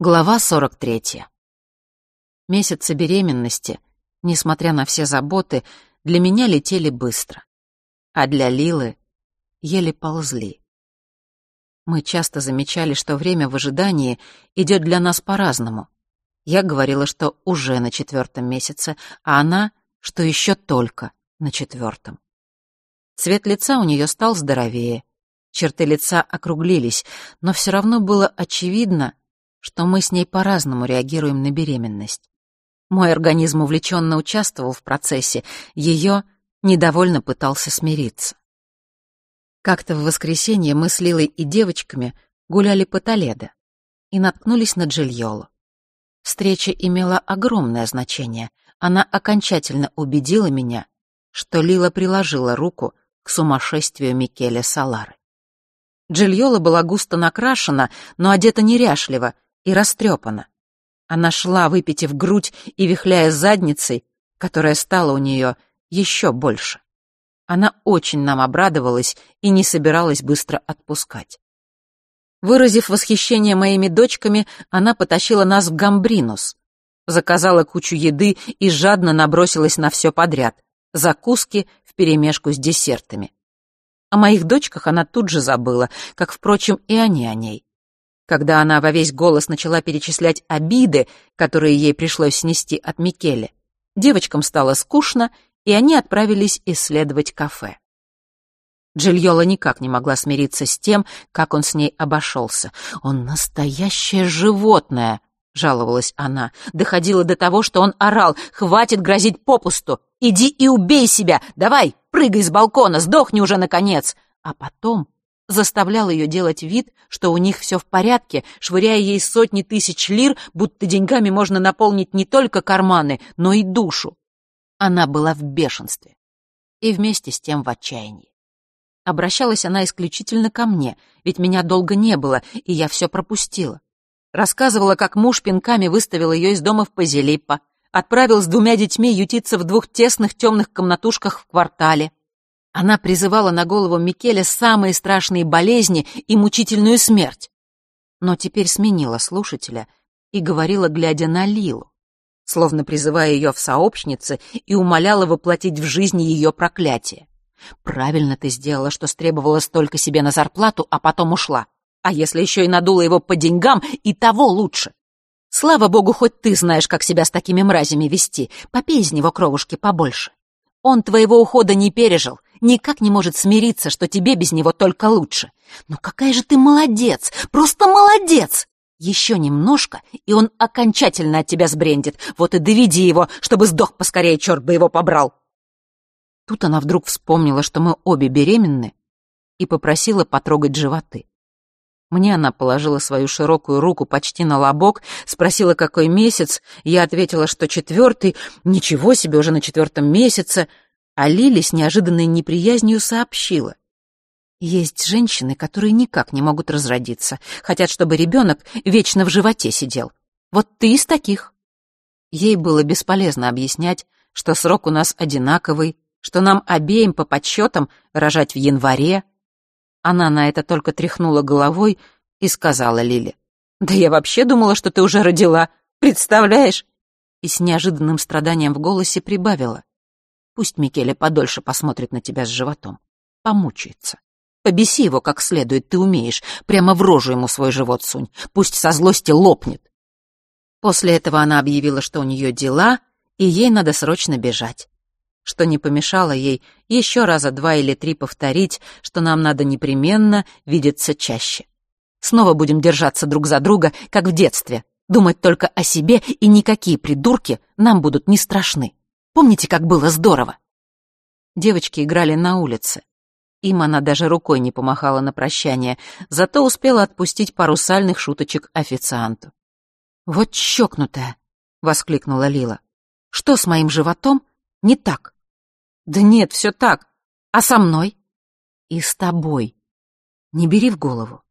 Глава 43. Месяцы беременности, несмотря на все заботы, для меня летели быстро, а для Лилы еле ползли. Мы часто замечали, что время в ожидании идет для нас по-разному. Я говорила, что уже на четвертом месяце, а она, что еще только на четвертом. Цвет лица у нее стал здоровее, черты лица округлились, но все равно было очевидно, что мы с ней по-разному реагируем на беременность. Мой организм увлеченно участвовал в процессе, ее недовольно пытался смириться. Как-то в воскресенье мы с Лилой и девочками гуляли по Толедо и наткнулись на Джильолу. Встреча имела огромное значение. Она окончательно убедила меня, что Лила приложила руку к сумасшествию Микеле Салары. Джильола была густо накрашена, но одета неряшливо — и растрепана. Она шла, выпитив грудь и вихляя задницей, которая стала у нее еще больше. Она очень нам обрадовалась и не собиралась быстро отпускать. Выразив восхищение моими дочками, она потащила нас в Гамбринус, заказала кучу еды и жадно набросилась на все подряд, закуски вперемешку с десертами. О моих дочках она тут же забыла, как, впрочем, и они о ней. Когда она во весь голос начала перечислять обиды, которые ей пришлось снести от Микеле, девочкам стало скучно, и они отправились исследовать кафе. Джильола никак не могла смириться с тем, как он с ней обошелся. «Он настоящее животное!» — жаловалась она. Доходило до того, что он орал. «Хватит грозить попусту! Иди и убей себя! Давай, прыгай с балкона, сдохни уже, наконец!» А потом заставлял ее делать вид, что у них все в порядке, швыряя ей сотни тысяч лир, будто деньгами можно наполнить не только карманы, но и душу. Она была в бешенстве и вместе с тем в отчаянии. Обращалась она исключительно ко мне, ведь меня долго не было, и я все пропустила. Рассказывала, как муж пинками выставил ее из дома в Пазилиппо, отправил с двумя детьми ютиться в двух тесных темных комнатушках в квартале, она призывала на голову Микеля самые страшные болезни и мучительную смерть. Но теперь сменила слушателя и говорила, глядя на Лилу, словно призывая ее в сообщницы и умоляла воплотить в жизни ее проклятие. «Правильно ты сделала, что стребовала столько себе на зарплату, а потом ушла. А если еще и надула его по деньгам, и того лучше. Слава богу, хоть ты знаешь, как себя с такими мразями вести. Попей из него кровушки побольше. Он твоего ухода не пережил, никак не может смириться, что тебе без него только лучше. Но какая же ты молодец, просто молодец! Еще немножко, и он окончательно от тебя сбрендит. Вот и доведи его, чтобы сдох поскорее, черт бы его побрал. Тут она вдруг вспомнила, что мы обе беременны, и попросила потрогать животы. Мне она положила свою широкую руку почти на лобок, спросила, какой месяц. Я ответила, что четвертый. Ничего себе, уже на четвертом месяце а Лили с неожиданной неприязнью сообщила. Есть женщины, которые никак не могут разродиться, хотят, чтобы ребенок вечно в животе сидел. Вот ты из таких. Ей было бесполезно объяснять, что срок у нас одинаковый, что нам обеим по подсчетам рожать в январе. Она на это только тряхнула головой и сказала Лиле. «Да я вообще думала, что ты уже родила. Представляешь?» И с неожиданным страданием в голосе прибавила. Пусть Микеле подольше посмотрит на тебя с животом. Помучается. Побеси его как следует, ты умеешь. Прямо в рожу ему свой живот сунь. Пусть со злости лопнет. После этого она объявила, что у нее дела, и ей надо срочно бежать. Что не помешало ей еще раза два или три повторить, что нам надо непременно видеться чаще. Снова будем держаться друг за друга, как в детстве, думать только о себе, и никакие придурки нам будут не страшны. Помните, как было здорово?» Девочки играли на улице. Им она даже рукой не помахала на прощание, зато успела отпустить пару сальных шуточек официанту. «Вот чокнутая!» — воскликнула Лила. «Что с моим животом не так?» «Да нет, все так. А со мной?» «И с тобой. Не бери в голову.